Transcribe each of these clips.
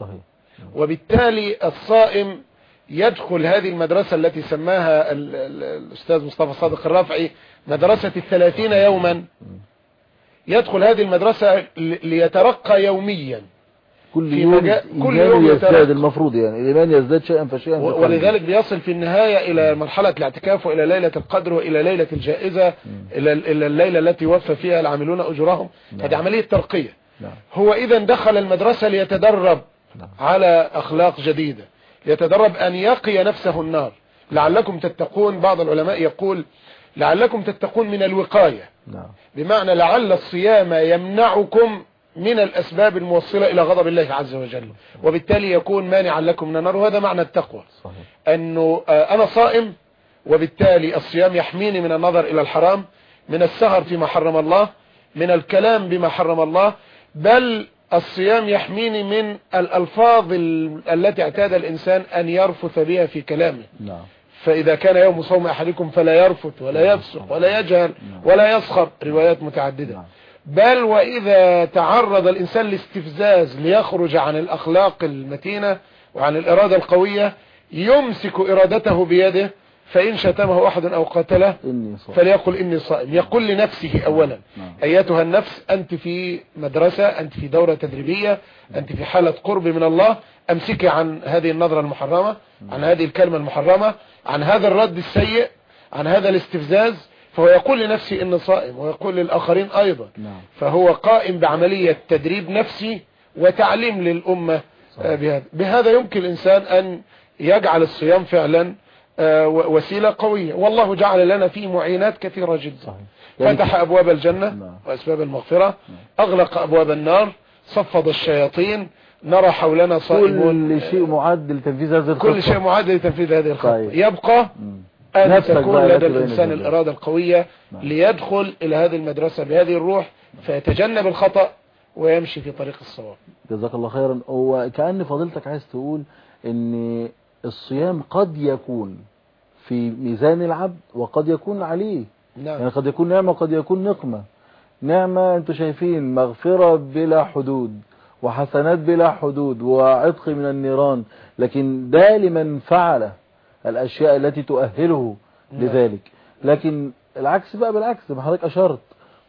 صحيح. وبالتالي الصائم يدخل هذه المدرسة التي سماها ال- ال- الأستاذ مصطفى صادق الرافعي مدرسة الثلاثين يوما. يدخل هذه المدرسة ليترقى يوميا. كل يوم كل يوم يزداد. المفروض يعني. الإيمان يزداد شيئا فشيئا و-. ولذلك بيصل في النهاية إلى مرحلة الاعتكاف وإلى ليلة القدر وإلى ليلة الجائزة إلى إلى الليلة التي يوفى فيها العاملون أجورهم هذه عملية ترقية. نعم. هو إذا دخل المدرسة ليتدرب. نعم. على أخلاق جديدة. يتدرب أن يقي نفسه النار. لعلكم تتقون بعض العلماء يقول لعلكم تتقون من الوقاية. نعم. بمعنى لعل الصيام يمنعكم من الأسباب الموصلة إلى غضب الله عز وجل. وبالتالي يكون مانعا لكم من النار. وهذا معنى التقوى. صحيح. أنه آه، أنا صائم وبالتالي الصيام يحميني من النظر إلى الحرام من السهر فيما حرم الله من الكلام بما حرم الله بل الصيام يحميني من الألفاظ ال- التي اعتاد الإنسان أن يرفث بها في كلامه. نعم. فإذا كان يوم صوم أحدكم فلا يرفث ولا يفسق ولا يجهل ولا يسخر. روايات متعددة. نعم. بل وإذا تعرض الإنسان لاستفزاز ليخرج عن الأخلاق المتينة وعن الإرادة القوية يمسك إرادته بيده فإن شتمه أحد أو قتله فليقل إني صائم. يقول لنفسه أولا. نعم. أيتها النفس؟ أنت في مدرسة أنت في دورة تدريبية أنت في حالة قرب من الله. أمسكي عن هذه النظرة المحرمة عن هذه الكلمة المحرمة عن هذا الرد السيء عن هذا الاستفزاز. فهو يقول لنفسه إني صائم ويقول للآخرين أيضا. نعم. فهو قائم بعملية تدريب نفسي وتعليم للأمة. بهذا بهذا يمكن الإنسان أن يجعل الصيام فعلا وسيلة قوية. والله جعل لنا فيه معينات كثيرة جدا. صحيح. يعني فتح أبواب الجنة نعم. وأسباب المغفرة. أغلق أبواب النار. صفد الشياطين. نرى حولنا صائمون. كل شيء معد لتنفيذ هذه الخطة كل شيء معد لتنفيذ هذه الخطة طيب. يبقى. أن تكون لدى الإنسان. الإرادة القوية نعم. ليدخل إلى هذه المدرسة بهذه الروح فيتجنب الخطأ ويمشي في طريق الصواب. جزاك الله خيرا. هو كأن فضيلتك عايز تقول إن الصيام قد يكون في ميزان العبد وقد يكون عليه. يعني نعم قد يكون نعمة وقد يكون نقمة. نعمة أنتوا شايفين مغفرة بلا حدود وحسنات بلا حدود وعتق من النيران لكن ده لمن فعل الأشياء التي تؤهله نعم. لذلك. لكن العكس بقى بالعكس حضرتك أشرت.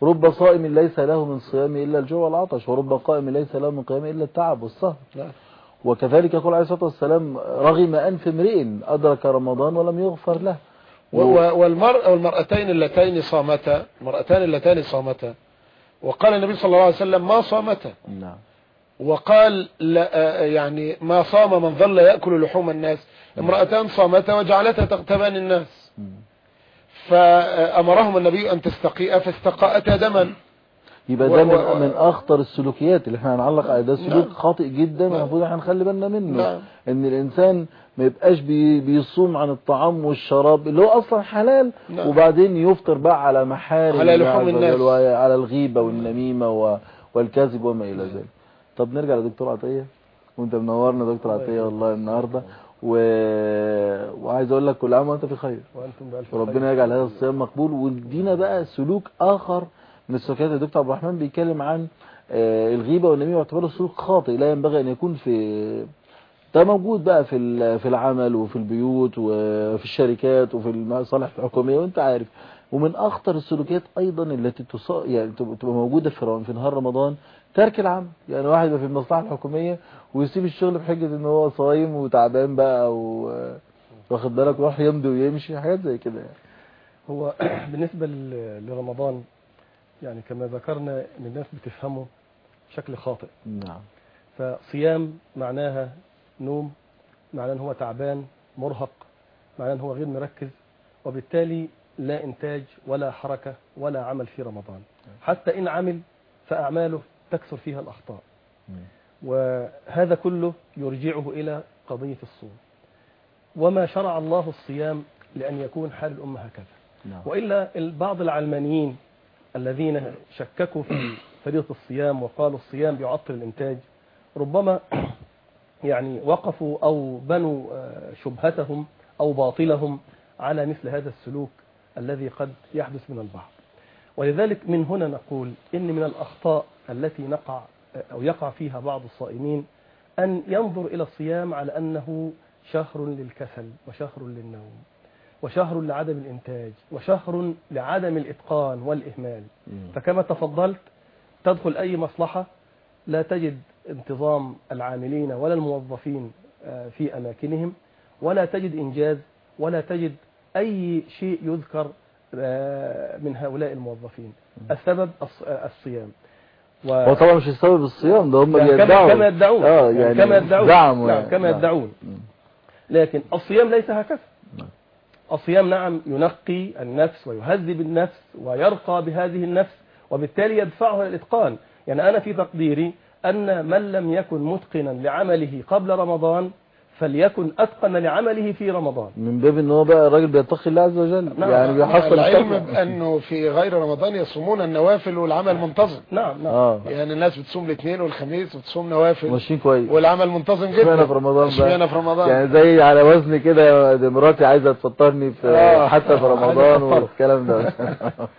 رب صائم ليس له من صيامه إلا الجوع والعطش ورب قائم ليس له من قيامه إلا التعب والسهر نعم. وكذلك يقول عليه الصلاة والسلام رغم أنف امرئ أدرك رمضان ولم يغفر له. والمرأة والمرأتين اللتين صامتا المرأتان اللتان صامتا. وقال النبي صلى الله عليه وسلم ما صامتا. نعم. وقال لا آه، يعني ما صام من ظل يأكل لحوم الناس. امرأتان صامتا وجعلتا تغتبان الناس. فأمرهم النبي أن تستقيء فاستقاءتا دما. يبقى ده من, من أخطر السلوكيات اللي إحنا هنعلق عليه ده سلوك نعم. خاطئ جدا نعم. المفروض إحنا نخلي بالنا منه نعم. إن الإنسان ما يبقاش بي بيصوم عن الطعام والشراب اللي هو أصلا حلال نعم. وبعدين يفطر بقى على محارم على لحوم الناس. وعلى الغيبة والنميمة و- والكذب وما إلى ذلك طب نرجع لدكتور عطية وأنت منورنا دكتور عطية والله النهارده و... وعايز أقول لك كل عام وأنت في خير وأنتم بألف وربنا يجعل هذا الصيام مقبول وادينا بقى سلوك آخر من السلوكيات يا دكتور عبد الرحمن بيتكلم عن آه، الغيبة والنميمة واعتباره سلوك خاطئ لا ينبغي أن يكون في ده موجود بقى في في العمل وفي البيوت وفي الشركات وفي المصالح الحكومية وأنت عارف. ومن أخطر السلوكيات أيضا التي تص... يعني تبقى موجودة في في نهار رمضان ترك العمل. يعني واحد في المصلحة الحكومية ويسيب الشغل بحجة إن هو صايم وتعبان بقى و... واخد بالك ويروح يمضي ويمشي حاجات زي كده يعني. هو بالنسبة لرمضان يعني كما ذكرنا إن الناس بتفهمه بشكل خاطئ. نعم. فصيام معناها نوم معناه إن هو تعبان مرهق معناه إن هو غير مركز وبالتالي لا إنتاج ولا حركة ولا عمل في رمضان. حتى إن عمل فأعماله تكثر فيها الأخطاء. وهذا كله يرجعه إلى قضية الصوم. وما شرع الله الصيام لأن يكون حال الأمة هكذا. نعم. وإلا بعض العلمانيين الذين شككوا في فريضة الصيام وقالوا الصيام بيعطل الإنتاج ربما يعني وقفوا أو بنوا آه، شبهتهم أو باطلهم على مثل هذا السلوك الذي قد يحدث من البعض. ولذلك من هنا نقول إن من الأخطاء التي نقع أو يقع فيها بعض الصائمين أن ينظر إلى الصيام على أنه شهر للكسل وشهر للنوم. وشهر لعدم الإنتاج وشهر لعدم الإتقان والإهمال فكما تفضلت تدخل أي مصلحة لا تجد انتظام العاملين ولا الموظفين آه، في أماكنهم ولا تجد إنجاز ولا تجد أي شيء يذكر آه، من هؤلاء الموظفين السبب آه، الصيام و... هو طبعا مش السبب الصيام ده هم يعني كما- بيدعوا كما يدعون. آه يعني يعني كما يدعون. نعم، يعني. كما نعم. يدعون. لكن الصيام ليس هكذا. الصيام نعم ينقي النفس ويهذب النفس ويرقى بهذه النفس وبالتالي يدفعه إلى الإتقان. يعني أنا في تقديري أن من لم يكن متقنا لعمله قبل رمضان فليكن أتقن لعمله في رمضان. من باب إن هو بقى الراجل بيتقي الله عز وجل. نعم. يعني بيحصل العلم التقوى. بأنه في غير رمضان يصومون النوافل والعمل منتظم. نعم نعم. آه. يعني الناس بتصوم الاثنين والخميس وتصوم نوافل. ماشيين كويس. والعمل منتظم جدا. اشمعنى في رمضان بقى؟ اشمعنى في رمضان؟ يعني زي على وزن كده مراتي عايزة تفطرني في آه. حتى في رمضان. والكلام ده.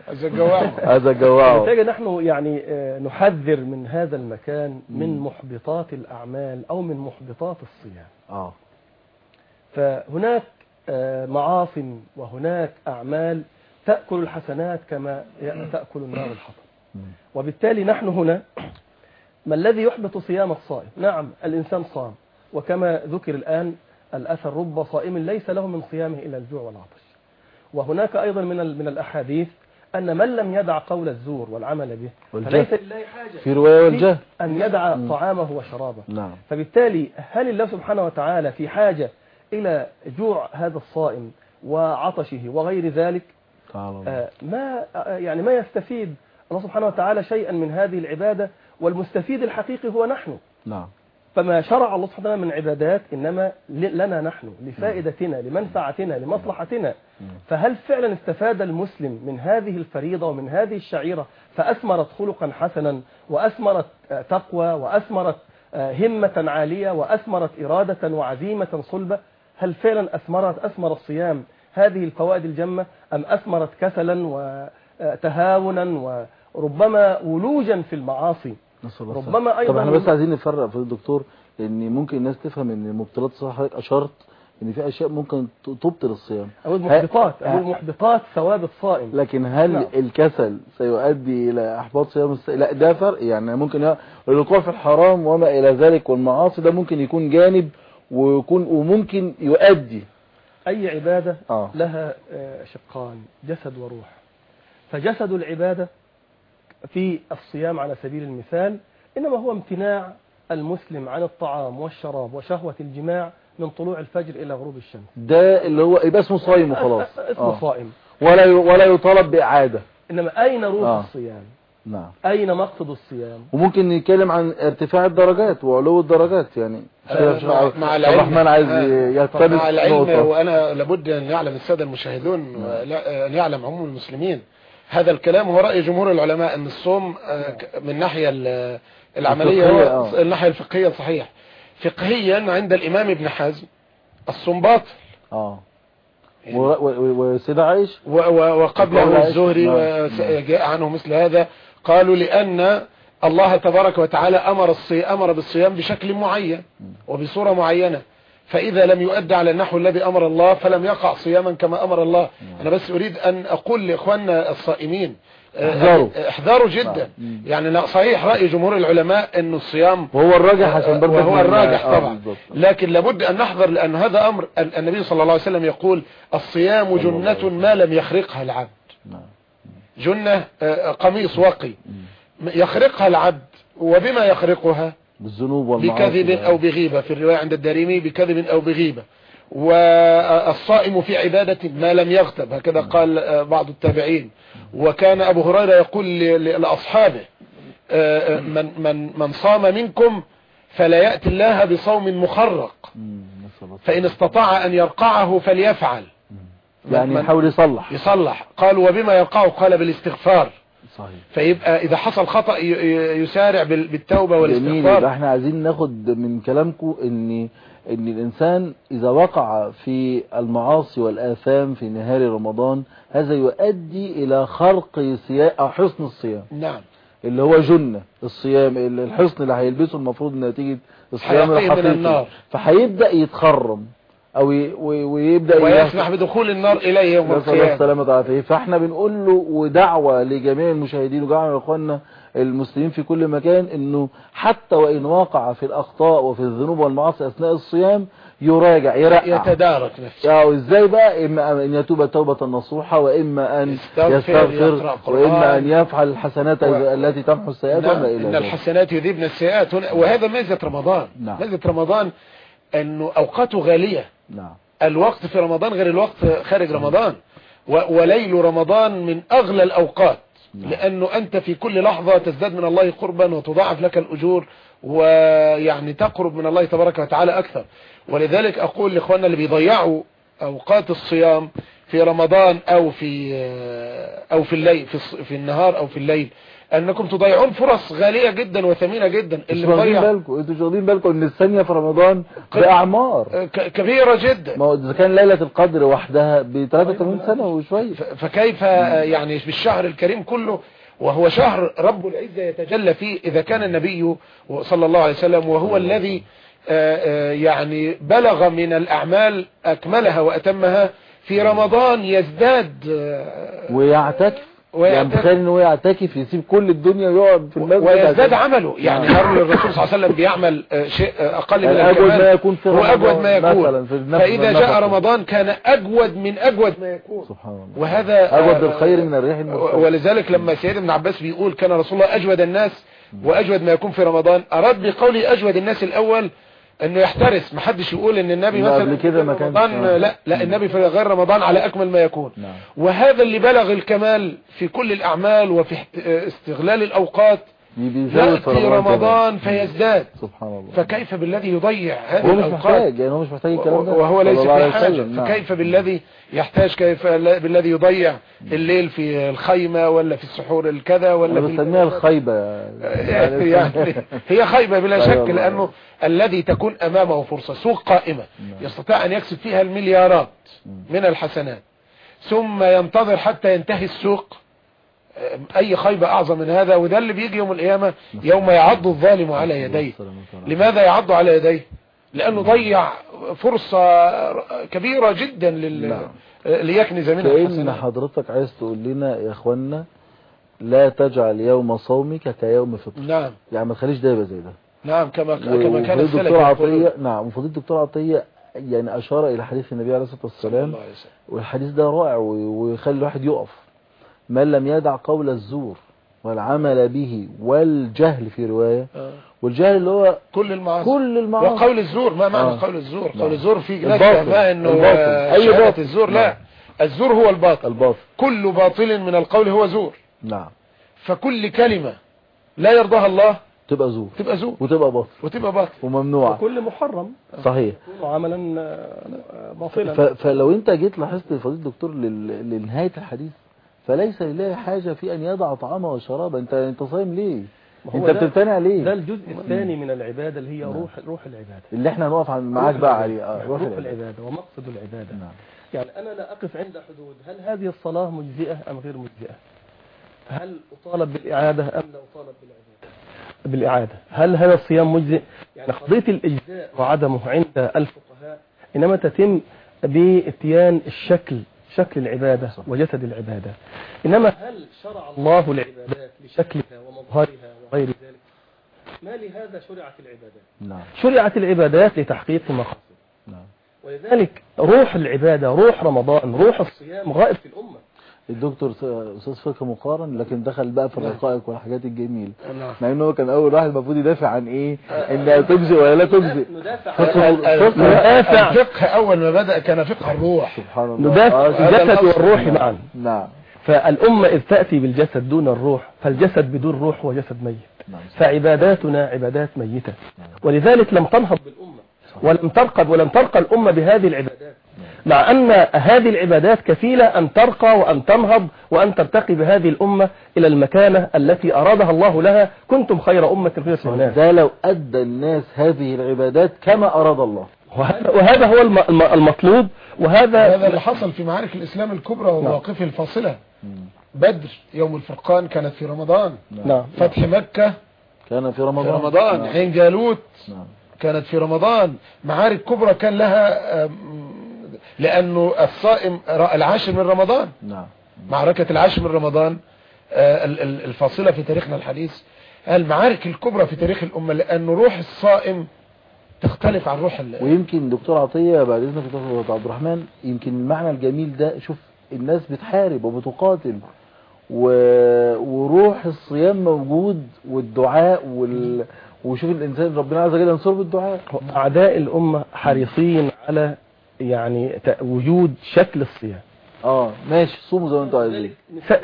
عايز الجواب عايزة اجوعه بالتالي نحن يعني آه، نحذر من هذا المكان من محبطات الأعمال أو من محبطات الصيام. آه. فهناك آه، معاص وهناك أعمال تأكل الحسنات كما تأكل النار الحطب. وبالتالي نحن هنا ما الذي يحبط صيام الصائم؟ نعم الإنسان صام. وكما ذكر الآن الأثر رب صائم ليس له من صيامه إلا الجوع والعطش. وهناك أيضا من من الأحاديث أن من لم يدع قول الزور والعمل به. فليس لله حاجة. في رواية والجهل. أن يدع. طعامه وشرابه. نعم. فبالتالي هل الله سبحانه وتعالى في حاجة إلى جوع هذا الصائم وعطشه وغير ذلك. آه، ما آه، يعني ما يستفيد الله سبحانه وتعالى شيئا من هذه العبادة؟ والمستفيد الحقيقي هو نحن. نعم. فما شرع الله سبحانه وتعالى من عبادات إنما لنا نحن لفائدتنا لمنفعتنا لمصلحتنا. فهل فعلا استفاد المسلم من هذه الفريضة ومن هذه الشعيرة؟ فأثمرت خلقا حسنا وأثمرت آه، تقوى وأثمرت آه، همة عالية وأثمرت إرادة وعزيمة صلبة. هل فعلا أثمرت أثمر الصيام هذه الفوائد الجمة؟ أم أثمرت كسلا وتهاونا وربما ولوجا في المعاصي؟ ربما. أيضا طب إحنا بس عايزين نفرق في الدكتور إن ممكن الناس تفهم إن المبطلات صح حضرتك اشرت إن في أشياء ممكن تبطل الصيام. أو المحبطات أو المحبطات ثواب الصائم. لكن هل نعم. الكسل سيؤدي إلى إحباط صيام الس... لا ده فرق. يعني ممكن الوقوع في الحرام وما إلى ذلك والمعاصي ده ممكن يكون جانب ويكون وممكن يؤدي. أي عبادة آه. لها آه، شقان جسد وروح. فجسد العبادة في الصيام على سبيل المثال إنما هو امتناع المسلم عن الطعام والشراب وشهوة الجماع من طلوع الفجر إلى غروب الشمس. ده اللي هو يبقى اسمه صايم وخلاص. اسمه آه. صائم ولا. ولا يطالب بإعادة. إنما أين روح آه. الصيام؟ نعم. أين مقصد الصيام؟ وممكن نتكلم عن ارتفاع الدرجات وعلو الدرجات يعني. آه، مع- مع العلم. الرحمن عايز آه، يقتبس مع العلم نقطة. وأنا لابد أن يعلم السادة المشاهدون ولا- أن يعلم عموم المسلمين هذا الكلام هو رأي جمهور العلماء إن الصوم آه، من الناحيه ال- العملية الفقهية، هو آه. الناحية الفقهية صحيح فقهيا عند الإمام ابن حزم الصوم باطل آه و- وسيدة وقول وقبله. الزهري نعم. وجاء عنه مثل هذا قالوا لأن الله تبارك وتعالى أمر, الصي... أمر بالصيام بشكل معين وبصورة معينة فإذا لم يؤدى على النحو الذي أمر الله فلم يقع صياما كما أمر الله أنا بس أريد أن أقول لإخواننا الصائمين آه، احذروا. احذروا جدا. يعني صحيح رأي جمهور العلماء أن الصيام وهو الراجح عشان برضه وهو الراجح آه، طبعا. لكن لابد أن نحذر لأن هذا أمر ال- النبي صلى الله عليه وسلم يقول الصيام جنة. ما لم يخرقها العبد نعم. جنة آه، قميص وقي. يخرقها العبد وبما يخرقها بالذنوب والمعاصي. بكذب أو بغيبة في الرواية عند الدارمي بكذب أو بغيبة. والصائم في عبادة ما لم يغتب هكذا قال آه، بعض التابعين. وكان أبو هريرة يقول لأصحابه آه، آه، من, من, من صام منكم فلا يأتي الله بصوم مخرق. فإن استطاع أن يرقعه فليفعل. يعني يحاول يصلح. يصلح. قال وبما يرقعه؟ قال بالإستغفار. صحيح. فيبقى إذا حصل خطأ يسارع بال- بالتوبة يبقى والاستغفار. إحنا عايزين ناخد من كلامكم إن إن الإنسان إذا وقع في المعاصي والآثام في نهار رمضان هذا يؤدي إلى خرق صيام أو حسن الصيام. نعم. اللي هو جنة. الصيام ال- الحصن اللي هيلبسه المفروض نتيجة الصيام الحقيقي. فهيبدأ يتخرم. أو ي... و- ويبدأ ويسمح بدخول النار إليه يوم القيامة. السلامة والعافية فاحنا بنقول له ودعوة لجميع المشاهدين ودعوة لاخواننا المسلمين في كل مكان إنه حتى وإن وقع في الأخطاء وفي الذنوب والمعاصي أثناء الصيام يراجع يرقع. يتدارك نفسه. يعني إزاي بقى؟ إما أن يتوب توبة نصوحة وإما أن يستغفر،. وإما أن يفعل الحسنات و- التي تمحو السيئات نعم ذلك. الحسنات يذيبن السيئات. وهذا ميزة رمضان. نعم. ميزة رمضان أنه أوقاته غالية. نعم. الوقت في رمضان غير الوقت خارج رمضان. وليل رمضان من أغلى الأوقات. نعم. لأنه أنت في كل لحظة تزداد من الله قربا وتضاعف لك الأجور ويعني تقرب من الله تبارك وتعالى أكثر. ولذلك أقول لإخواننا اللي بيضيعوا أوقات الصيام في رمضان أو في أو في الليل في, في النهار أو في الليل أنكم تضيعون فرص غالية جدا وثمينة جدا. اللي مضيع بالكم أنتوا مش واخدين بالكم إن الثانية في رمضان بأعمار. ك- كبيرة جدا. ما هو إذا كان ليلة القدر وحدها ب 83 سنة وشوية فكيف يعني بالشهر الكريم كله وهو شهر رب العزة يتجلى فيه إذا كان النبي صلى الله عليه وسلم وهو الذي آه، آه، يعني بلغ من الأعمال أكملها وأتمها في رمضان يزداد آه، ويعتكف. يعني تخيل ان هو يعتكف يسيب كل الدنيا ويقعد في المسجد ويزداد عشان- عمله. يعني نعم. هل الرسول صلى الله عليه وسلم بيعمل آه، شيء آه، أقل من يعني الكمال ما يكون في هو رمضان ما يكون. مثلا في النفس فإذا جاء. رمضان كان أجود من أجود ما يكون. سبحان الله. وهذا أجود آه، الخير من الريح المرسلة ولذلك لما سيدنا ابن عباس بيقول كان رسول الله أجود الناس وأجود ما يكون في رمضان أراد بقوله أجود الناس الأول أنه يحترس. ما حدش يقول أن النبي لا، مثلا قبل كده ما كانش. رمضان آه. لا لا النبي في غير رمضان على أكمل ما يكون. نعم. وهذا اللي بلغ الكمال في كل الأعمال وفي احت- استغلال الأوقات. بيزود يأتي رمضان فيزداد. سبحان الله. فكيف بالذي يضيع هذه الأوقات؟ محتاج يعني هو مش محتاج الكلام ده. وهو ليس في حاجة. نعم. فكيف بالذي يحتاج كيف بالذي يضيع الليل في الخيمة ولا في السحور الكذا ولا في بسميها الخيبة. يعني هي خيبة بلا أيوة شك. لأنه الذي تكون أمامه فرصة سوق قائمة نعم. يستطيع أن يكسب فيها المليارات من الحسنات. ثم ينتظر حتى ينتهي السوق أي خيبة أعظم من هذا وده اللي بيجي يوم القيامة يوم يعض الظالم على يديه. لماذا يعض على يديه؟ لأنه ضيع فرصة كبيرة جدا لل... نعم. ليكنز منها كأن حضرتك عايز تقول لنا يا اخوانا لا تجعل يوم صومك كيوم فطر. نعم. يعني ما تخليش ده يبقى زي ده. نعم كما كما كان السلف. عطية نعم وفضيلة الدكتور عطية يعني أشار إلى حديث النبي عليه الصلاة صلى والسلام. والحديث ده رائع ويخلي الواحد يقف من لم يدع قول الزور والعمل به والجهل في رواية آه. والجهل اللي هو كل المعاصي كل المعاصي وقول الزور ما معنى آه. قول الزور نعم. قول الزور في الباطل. فاهمها إنه الباطل. آه، شهادة باطل. الزور نعم. لا الزور هو الباطل الباطل كل باطل من القول هو زور نعم فكل كلمة لا يرضاها الله تبقى زور. تبقى زور. وتبقى باطل. وتبقى باطل. وممنوعة وكل محرم. صحيح. عملا آه، باطلا. فلو انت جيت لاحظت فضيلة الدكتور لنهاية الحديث فليس لله حاجة في أن يضع طعامه وشرابه انت انت صايم ليه؟ انت بتمتنع ليه؟ ده الجزء الثاني من العبادة اللي هي روح روح العبادة. اللي إحنا هنقف معاك روح بقى. عليه. آه روح العبادة. العبادة ومقصد العبادة. نعم. يعني أنا لا أقف عند حدود. هل هذه الصلاة مجزئة أم غير مجزئة؟ هل أطالب بالإعادة أم لا أطالب بالعبادة بالإعادة. هل هذا الصيام مجزئ؟ يعني قضية الإجزاء وعدمه عند الفقهاء إنما تتم باتيان الشكل شكل العبادة وجسد العبادة. إنما هل شرع الله العبادات بشكلها ومظهرها وغير ذلك؟ ما لهذا شرعت العبادات؟ نعم. شرعت العبادات لتحقيق مقاصد. نعم. ولذلك روح العبادة روح رمضان روح الصيام غائب في الأمة. الدكتور أستاذ فقه مقارن لكن دخل بقى في الرقائق والحاجات الجميلة. نعم. مع ان هو كان أول واحد المفروض يدافع عن إيه؟ انها تجزي ولا لا تجزي ندافع فقه- ال- فقه- ندافع الفقه أول ما بدأ كان فقه الروح. سبحان الله. ندافع آه، الجسد. والروح معا. نعم. فالأمة إذ تأتي بالجسد دون الروح فالجسد بدون روح هو جسد ميت. نعم. فعباداتنا عبادات ميتة. ولذلك لم تنهض بالأمة. ولم ترقب ولم ترقى الأمة بهذه العبادات. مع أن هذه العبادات كفيلة أن ترقى وأن تنهض وأن ترتقي بهذه الأمة إلى المكانة التي أرادها الله لها. كنتم خير أمة خير الناس ده لو أدى الناس هذه العبادات كما أراد الله. وهذا, وهذا هو الم- الم- المطلوب. وهذا هذا اللي حصل في معارك الإسلام الكبرى ومواقفه الفاصلة. بدر يوم الفرقان كانت في رمضان. نعم. فتح مكة. كان في في رمضان رمضان. نعم. عين جالوت. نعم. كانت في رمضان. معارك كبرى كان لها لأنه الصائم العاشر من رمضان. نعم. معركة العاشر من رمضان آه، ال- ال- الفاصلة في تاريخنا الحديث. المعارك الكبرى في تاريخ الأمة لأن روح الصائم تختلف عن روح ال- ويمكن دكتور عطية بعد إذنك يا دكتور عبد الرحمن يمكن المعنى الجميل ده شوف الناس بتحارب وبتقاتل و... وروح الصيام موجود والدعاء وال... وشوف الإنسان ربنا عز وجل ينصره بالدعاء. أعداء الأمة حريصين على يعني وجود شكل الصيام. آه ماشي صوموا زي ما أنتوا عايزين.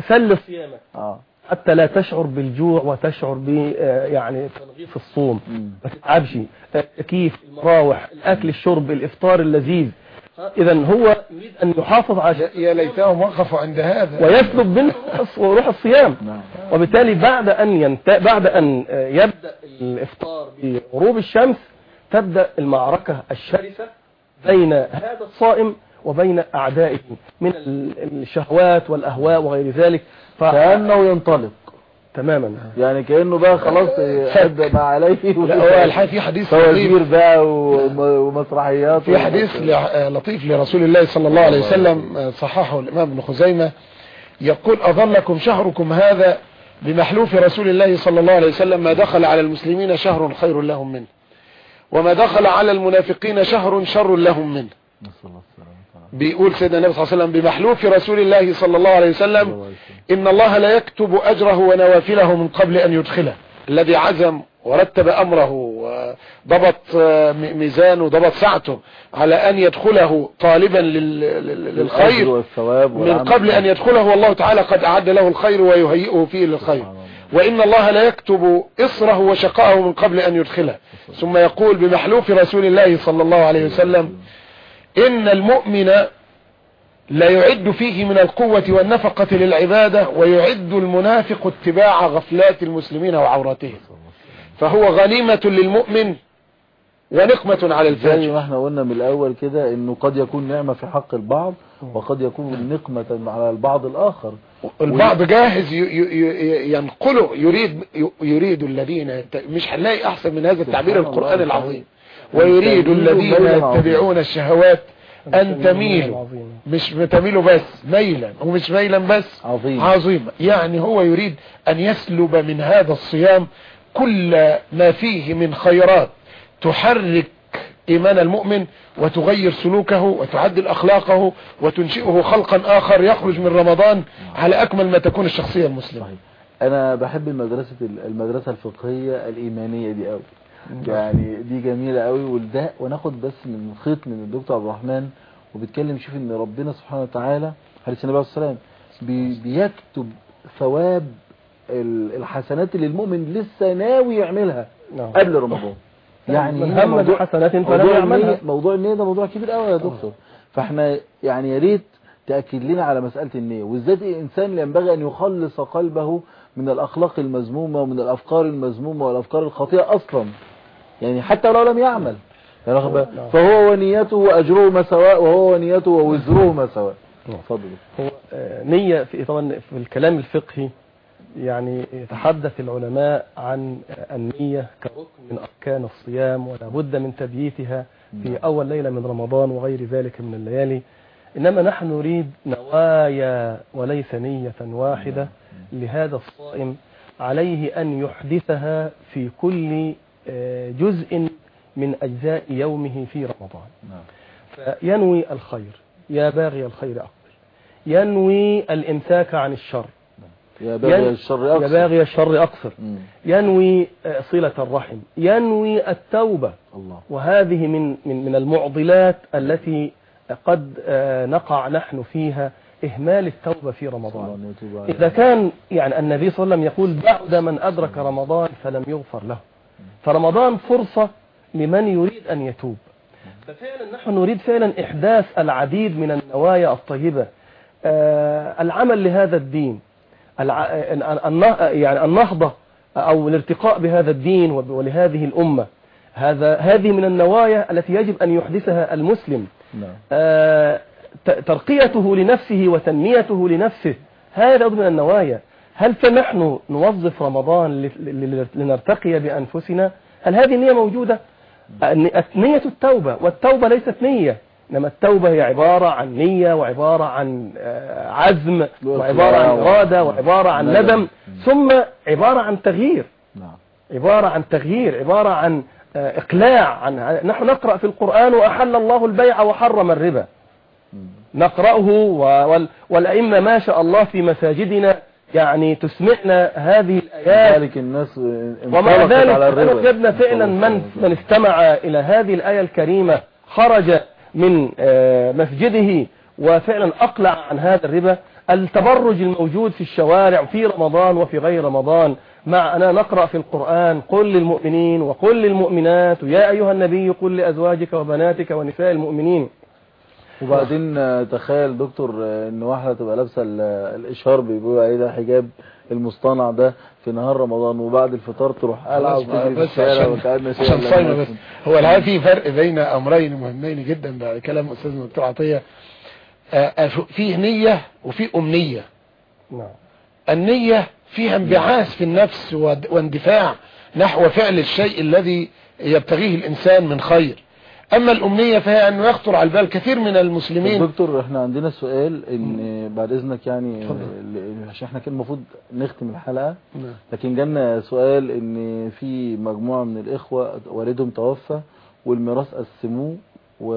سل صيامك. آه. حتى لا تشعر بالجوع وتشعر ب آه، يعني تنغيص الصوم. ما تتعبش. آه، التكييف المراوح الأكل الشرب الإفطار اللذيذ. اذا هو يريد أن يحافظ على يا ليتهم وقفوا عند هذا. ويسلب منه روح الص- روح الصيام. نعم. وبالتالي بعد أن ينت... بعد أن آه، يبدأ الإفطار بغروب الشمس تبدأ المعركة الشرسة بين هذا الصائم وبين أعدائه من ال- الشهوات والأهواء وغير ذلك. ف... كأنه ينطلق. تماما. يعني كأنه بقى خلاص أدى ما عليه. لا هو الحقيقة في حديث لطيف فوازير بقى وم- ومسرحيات. في حديث لطيف لرسول الله صلى الله عليه وسلم صححه الإمام ابن خزيمة. يقول أظلكم شهركم هذا بمحلوف رسول الله صلى الله عليه وسلم ما دخل على المسلمين شهر خير لهم منه وما دخل على المنافقين شهر شر لهم منه. بيقول سيدنا النبي صلى الله عليه وسلم بمحلوف رسول الله صلى الله عليه وسلم إن الله لا يكتب أجره ونوافله من قبل أن يدخله. الذي عزم ورتب أمره وضبط ميزانه وضبط ساعته على أن يدخله طالبا للخير والثواب من. قبل أن يدخله. والله تعالى قد أعد له الخير ويهيئه فيه للخير. وإن الله لا يكتب إصره وشقاءه من قبل أن يدخله. ثم يقول بمحلوف رسول الله صلى الله عليه وسلم إن المؤمن لا يعد فيه من القوة والنفقة للعبادة ويعد المنافق اتباع غفلات المسلمين وعوراتهم فهو غنيمة للمؤمن ونقمة على زي الفاجر. ما إحنا قلنا من الأول كده إنه قد يكون نعمة في حق البعض وقد يكون نقمة على البعض الآخر. البعض جاهز ينقله يريد يريد الذين مش هنلاقي أحسن من هذا التعبير القرآن العظيم. ويريد الذين عظيما. يتبعون الشهوات أن تميلوا. عظيما. مش تميلوا بس ميلا. ومش ميلا بس عظيم. عظيمة يعني هو يريد أن يسلب من هذا الصيام كل ما فيه من خيرات. تحرك إيمان المؤمن وتغير سلوكه وتعدل أخلاقه وتنشئه خلقا آخر يخرج من رمضان على أكمل ما تكون الشخصية المسلمة. صحيح أنا بحب المدرسة المدرسة الفقهية الإيمانية دي قوي يعني دي جميلة قوي وده وناخد بس من خيط من الدكتور عبد الرحمن وبيتكلم شوف إن ربنا سبحانه وتعالى حديث النبي عليه الصلاة والسلام بي بيكتب ثواب ال- الحسنات اللي المؤمن لسه ناوي يعملها نعم. قبل رمضان. يعني من هنا هم موضوع بحسنات فلم موضوع. النية موضوع النية ده موضوع كبير قوي يا دكتور. فإحنا يعني يا ريت تأكد لنا على مسألة النية. وازاي الإنسان ينبغي أن يخلص قلبه من الأخلاق المذمومة ومن الأفكار المذمومة والأفكار الخاطئة أصلا. يعني حتى لو لم يعمل. يعني؟ نعم. فهو ونيته وأجرهما سواء وهو ونيته ووزرهما سواء. اتفضل هو آه، نية في طبعا في الكلام الفقهي يعني يتحدث العلماء عن النية كركن من أركان الصيام ولا بد من تبييتها في أول ليلة من رمضان وغير ذلك من الليالي. إنما نحن نريد نوايا وليس نية واحدة لهذا الصائم عليه أن يحدثها في كل جزء من أجزاء يومه في رمضان. نعم. فينوي الخير. يا باغي الخير أقبل. ينوي الإمساك عن الشر. يا باغي ين- الشر يا أقصر. باغي الشر أقصر. ينوي آه، صلة الرحم. ينوي التوبة. الله. وهذه من من من المعضلات التي قد آه، نقع نحن فيها إهمال التوبة في رمضان. إذا كان يعني النبي صلى الله عليه وسلم يقول بعد من أدرك رمضان فلم يغفر له. فرمضان فرصة لمن يريد أن يتوب. ففعلا نحن نريد فعلا إحداث العديد من النوايا الطيبة. آه، العمل لهذا الدين يعني النهضة أو الارتقاء بهذا الدين ولهذه الأمة. هذا هذه من النوايا التي يجب أن يحدثها المسلم. نعم. آه، ترقيته لنفسه وتنميته لنفسه. هذا من النوايا. هل فنحن نوظف رمضان لنرتقي بأنفسنا؟ هل هذه النية موجودة؟ نية التوبة والتوبة ليست نية. إنما التوبة هي عبارة عن نية وعبارة عن آه، عزم وعبارة عن إرادة وعبارة عن ندم. ندم ثم عبارة عن تغيير. نعم. عبارة عن تغيير عبارة عن إقلاع عن نحن نقرأ في القرآن وأحل الله البيع وحرم الربا. نقرأه والأئمة ما شاء الله في مساجدنا يعني تسمعنا هذه الآيات. ذلك الناس ومع ذلك وجدنا فعلا من من استمع إلى هذه الآية الكريمة خرج من آه، مسجده وفعلا أقلع عن هذا الربا. التبرج الموجود في الشوارع في رمضان وفي غير رمضان. مع أنا نقرأ في القرآن قل للمؤمنين وقل للمؤمنات يا أيها النبي قل لأزواجك وبناتك ونساء المؤمنين. وبعدين آه، تخيل دكتور آه، إن واحدة تبقى لابسة ال- الإشهار بيقولوا عليه ده حجاب المصطنع ده في نهار رمضان وبعد الفطار تروح وتجري في بس الشارع شيء عشان لم صايمة بس. هو الحقيقة في فرق بين أمرين مهمين جدا بعد كلام أستاذنا الدكتور عطية. آه، فيه نية وفي أمنية. نعم. النية فيها انبعاث في النفس واندفاع نحو فعل الشيء الذي يبتغيه الإنسان من خير. أما الأمنية فهي أنه يخطر على البال كثير من المسلمين. دكتور إحنا عندنا سؤال إن بعد إذنك يعني عشان إحنا كان المفروض نختم الحلقة. لكن جالنا سؤال إن في مجموعة من الإخوة والدهم توفى والميراث قسموه و...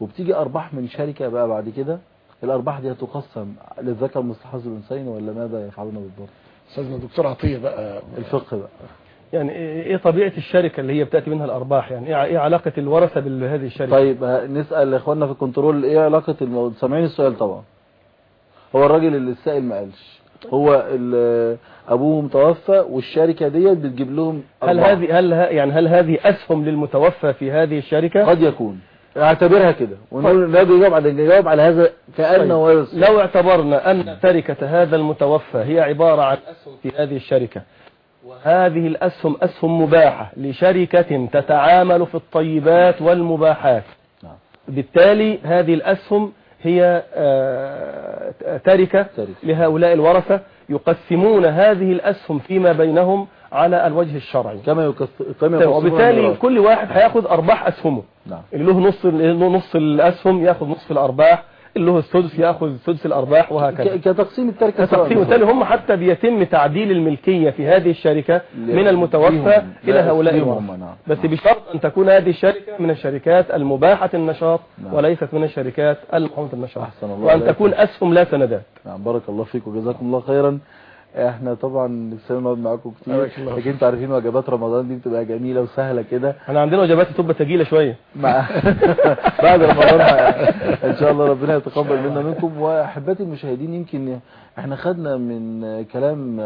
وبتيجي أرباح من شركة بقى بعد كده. الأرباح دي هتقسم للذكر مثل حظ الأنثيين ولا ماذا يفعلون بالضبط؟ أستاذنا الدكتور عطية بقى. الفقه بقى. يعني إيه طبيعة الشركة اللي هي بتأتي منها الأرباح؟ يعني إيه إيه علاقة الورثة بهذه الشركة؟ طيب نسأل إخواننا في الكنترول إيه علاقة الموضوع سامعين السؤال طبعا. هو الراجل اللي السائل ما قالش. هو ال- أبوهم توفى والشركة ديت بتجيب لهم هل أرباح. هذه هل ه- يعني هل هذه أسهم للمتوفى في هذه الشركة؟ قد يكون. اعتبرها كده. ونقول لا بيجاوب على يجاوب على هذا كأنه هو يس- لو اعتبرنا أن تركة هذا المتوفى هي عبارة عن أسهم في هذه الشركة وهذه الأسهم أسهم مباحة لشركة تتعامل في الطيبات والمباحات نعم. بالتالي هذه الأسهم هي آه، تركة. لهؤلاء الورثة يقسمون هذه الأسهم فيما بينهم على الوجه الشرعي كما. كما يقسمون وبالتالي. كل واحد هياخد أرباح أسهمه نعم اللي له نص نص الأسهم ياخد نصف الأرباح اللي له السدس ياخد سدس الأرباح وهكذا. كتقسيم التركه سواء تقسيم وبالتالي هم حتى بيتم تعديل الملكية في هذه الشركة ل- من المتوفى لا، هؤلاء نعم. بس نعم. بشرط أن تكون هذه الشركة من الشركات المباحة النشاط نعم. وليست من الشركات المحرمة النشاط عليك. تكون أسهم لا سندات نعم بارك الله فيك وجزاكم الله خيرا إحنا طبعا نفسنا نقعد معاكم كتير. لكن أنتوا عارفين وجبات رمضان دي بتبقى جميلة وسهلة كده. إحنا عندنا وجبات تبقى تقيلة شوية. مع بعد رمضان إن شاء الله ربنا يتقبل منا منكم. وأحبتي المشاهدين يمكن إحنا خدنا من كلام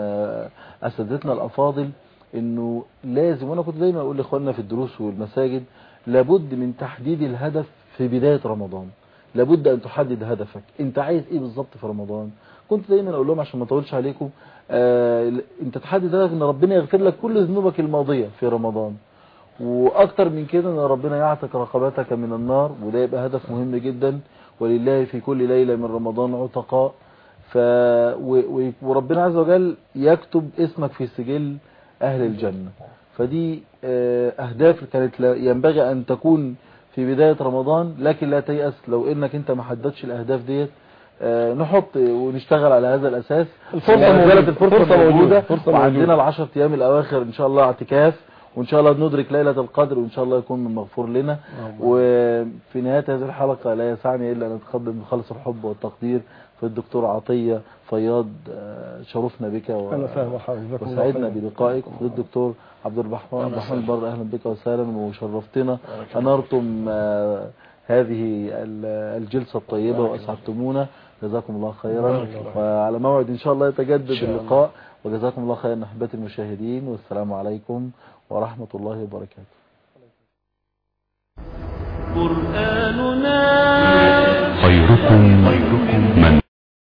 أساتذتنا الأفاضل إنه لازم وأنا كنت دايما أقول لإخواننا في الدروس والمساجد لابد من تحديد الهدف في بداية رمضان. لابد أن تحدد هدفك. أنت عايز إيه بالظبط في رمضان؟ كنت دايما أقول لهم عشان ما أطولش عليكم آه انت تحدد هدفك ان ربنا يغفر لك كل ذنوبك الماضية في رمضان. وأكتر من كده ان ربنا يعتق رقبتك من النار وده يبقى هدف مهم جدا. ولله في كل ليلة من رمضان عتقاء. ف و... وربنا عز وجل يكتب اسمك في سجل أهل الجنة. فدي آه، أهداف كانت ينبغي أن تكون في بداية رمضان لكن لا تيأس لو إنك أنت ما حددتش الأهداف ديت. آه، نحط ونشتغل على هذا الأساس. الفرصة موجودة. الفرصة فرصة موجودة. وعندنا. العشر أيام الأواخر إن شاء الله اعتكاف. وإن شاء الله ندرك ليلة القدر وإن شاء الله يكون من مغفور لنا. وفي نهاية هذه الحلقة لا يسعني إلا أن أتقدم بخالص الحب والتقدير في الدكتور عطية فياض آه، شرفنا بك و... أهلا وسعدنا. بلقائك. وفي الدكتور عبد الرحمن عبد الرحمن البر أهلا بك وسهلا وشرفتنا. أنرتم آه، هذه ال- الجلسة الطيبة وأسعدتمونا. جزاكم الله خيرا. وعلى موعد إن شاء الله يتجدد شاء الله. اللقاء. وجزاكم الله خيرا احبتي المشاهدين. والسلام عليكم ورحمة الله وبركاته. قرآننا. خيركم. من